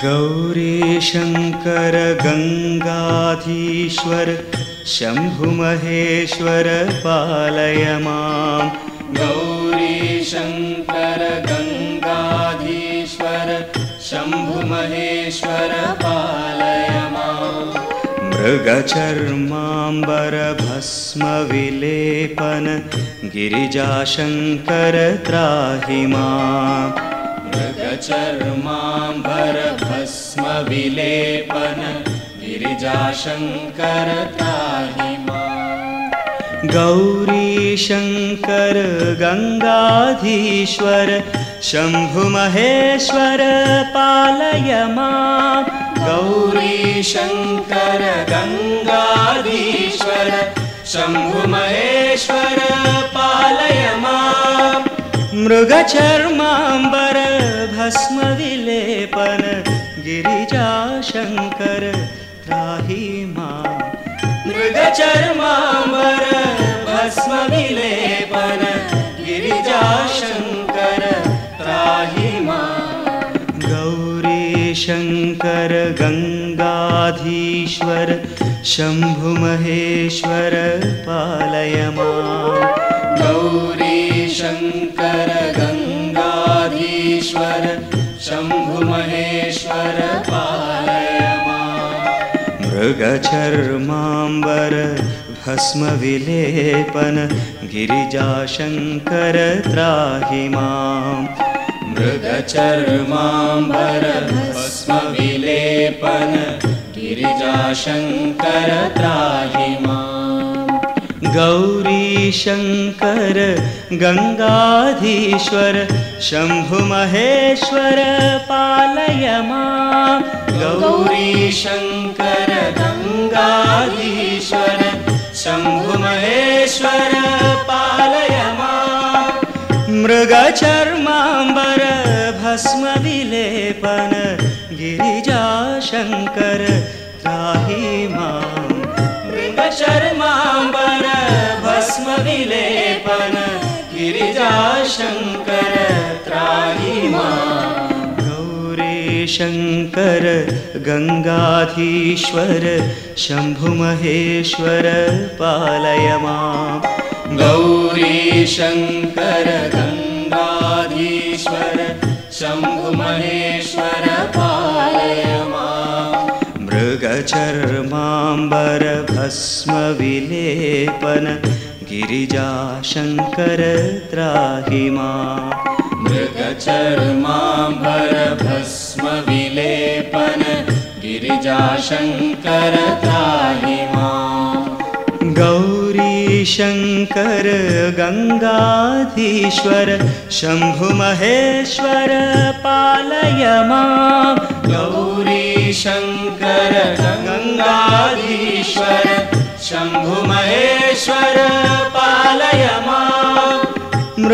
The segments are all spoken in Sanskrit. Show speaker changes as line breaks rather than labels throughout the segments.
गौरीशङ्कर गङ्गाधीश्वर शम्भुमहेश्वर पालय मां
गौरीशङ्कर गङ्गाधीश्वर शम्भुमहेश्वर पालय माम्।
मृगचर्माम्बरभस्मविलेपन गिरिजाशङ्कर त्राहि माम्
मृगचर्माम्बर भस्मविलेपन गिरिजाशङ्कर त्राहि माम्
गौरीशङ्कर गङ्गाधीश्वर शम्भुमहेश्वर पालय मां
गौरीशङ्कर गङ्गाधीश्वर शम्भुमहेश्वर पालय माम्
मृगचर्माम्बर
मृगचर्माम्बर भस्मविलेपन गिरिजाशङ्कर त्राहि माम्
गौरीशङ्कर गङ्गाधीश्वर शम्भुमहेश्वर पालय माम्
गौरीशङ्कर गङ्गाधीश्वर शम्भुमहेश्वर पालय
मृगचर्माम्बर भस्मविलेपन गिरिजाशङ्कर त्राहि माम्।
मृगचर्माम्बर भस्मविलेपन गिरिजाशङ्कर त्राहि माम्
गौरीशङ्कर गङ्गाधीश्वर शम्भुमहेश्वर पालय माम्
गौरीशङ्कर गङ्गाधीश्वर शम्भुमहेश्वर पालय माम्
मृगचर्माम्बर भस्मविलेपन गिरिजाशङ्कर त्राहि माम्
मृगचर्माम्बर भस्मविलेपन गिरिजाशङ्कर त्राहि माम्
गौरीशङ्कर गङ्गाधीश्वर शम्भुमहेश्वर पालय माम्
गौरीशङ्कर गङ्गाधीश्वर शम्भुमहेश्वर पालय माम्
मृगचर्माम्बर भस्मविलेपन गिरिजाशङ्कर त्राहि माम्
मृगचर्माम्बर भस्मविलेपन गिरिजाशङ्कर त्राहि माम्
गौरीशङ्कर गङ्गाधीश्वर शम्भुमहेश्वर पालय माम्
गौरीशङ्कर गङ्गाधीश्वर शम्भुमहेश्वर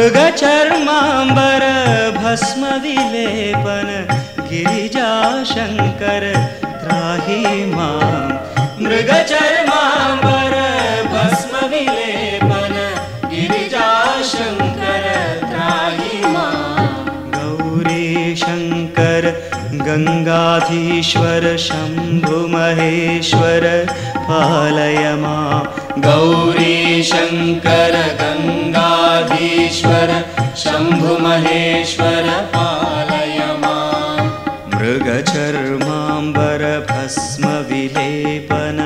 मृगचर्माम्बर भस्मविलेपन गिरिजाशङ्कर त्राहि माम्
मृगचर्माम्बर, भस्मविलेपन गिरिजाशङ्कर त्राहि माम्
गौरीशङ्कर गङ्गाधीश्वर शम्भुमहेश्वर पालय माम्
गौरीशङ्कर गङ्गाधीश्वर शम्भुमहेश्वर पालय माम्
मृगचर्माम्बर भस्मविलेपन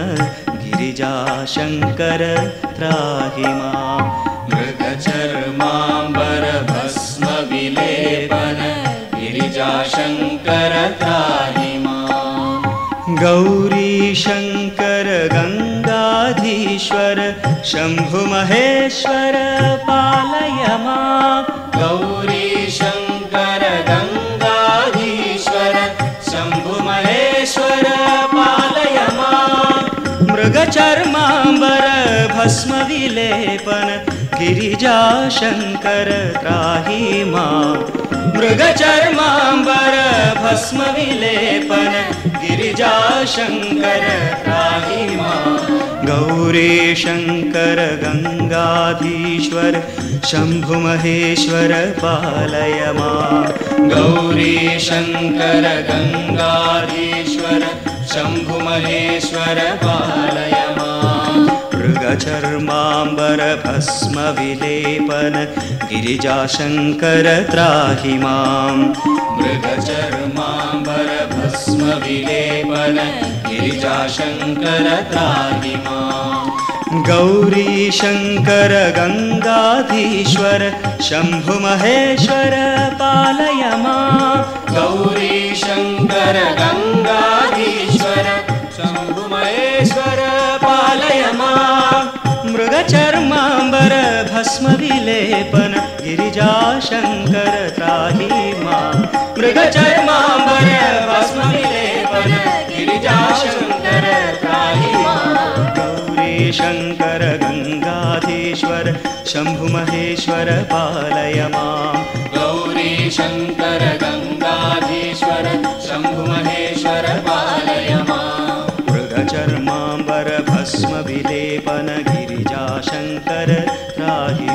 गिरिजाशङ्कर त्राहि माम्
मृगचर्माम्बर भस्मविलेपन गिरिजाशङ्कर त्राहि माम्
गौरीशङ्कर शम्भुमहेश्वर पालय माम्
गौरीशङ्कर गङ्गाधीश्वर शम्भुमहेश्वर पालय माम्
मृगचर्माम्बर भस्मविलेपन गिरिजाशङ्कर त्राहि माम् मृगचर्माम्बर भस्मविलेपन गिरिजाशङ्कर त्राहि माम् गौरीशङ्कर गङ्गाधीश्वर शम्भुमहेश्वर पालय माम्
गौरी शङ्कर गङ्गाधीश्वर शम्भुमहेश्वर पालय
मृगचर्माम्बरभस्मविलेपन गिरिजाशङ्कर त्राहि माम्
मृगचर्माम्बर भस्मविलेपन गिरिजाशङ्कर त्राहि माम्
गौरीशङ्कर गङ्गाधीश्वर शम्भुमहेश्वर पालय माम्।
गौरी शङ्कर गङ्गाधीश्वर
मृगचर्माम्बर भस्मविलेपन गिरिजाशङ्कर त्राहि माम्
मृगचर्माम्बर भस्मविलेपन गिरिजाशङ्कर त्राहि माम्
गौरीशङ्कर गङ्गाधीश्वर शम्भुमहेश्वर पालय माम्।
गौरी शङ्कर गङ्गाधीश्वर शम्भुमहेश्वर पालय मृग माम्।
मृगचर्माम्बर भस्मविलेपन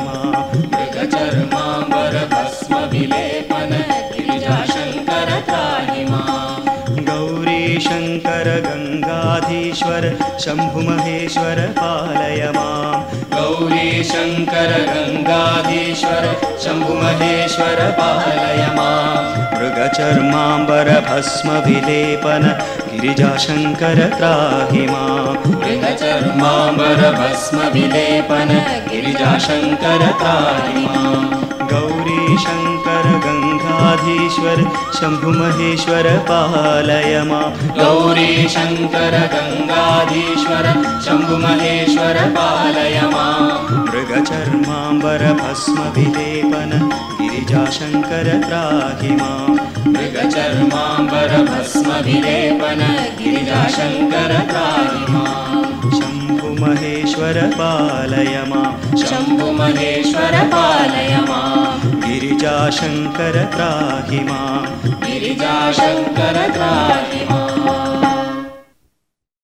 माम्
मृगचर्माम्बर भस्मविलेपन गिरिजाशङ्कर त्राहि माम्
गौरीशङ्कर गङ्गाधीश्वर शम्भुमहेश्वर पालय माम्।
गौरी शङ्कर गङ्गाधीश्वर शम्भुमहेश्वर पालय माम्
मृगचर्माम्बर भस्मविलेपन गिरिजाशङ्कर त्राहि
मृगचर्माम्बर भस्मविलेपन गिरिजाशङ्कर त्राहि माम्
गौरीशङ्कर गङ्गाधीश्वर शम्भुमहेश्वर पालय माम्
गौरी शङ्कर गङ्गाधीश्वर शम्भुमहेश्वर पालय माम्
मृगचर्माम्बर भस्मविलेपन गिरिजाशङ्कर त्राहि माम्
मृगचर्माम्बर भस्मविलेपन गिरिजाशङ्कर त्राहि माम्
शम्भुमहेश्वर पालय माम्
शम्भुमहेश्वर पालय माम्
गिरिजाशङ्कर त्राहि माम्
गिरिजाशङ्कर त्राहि माम्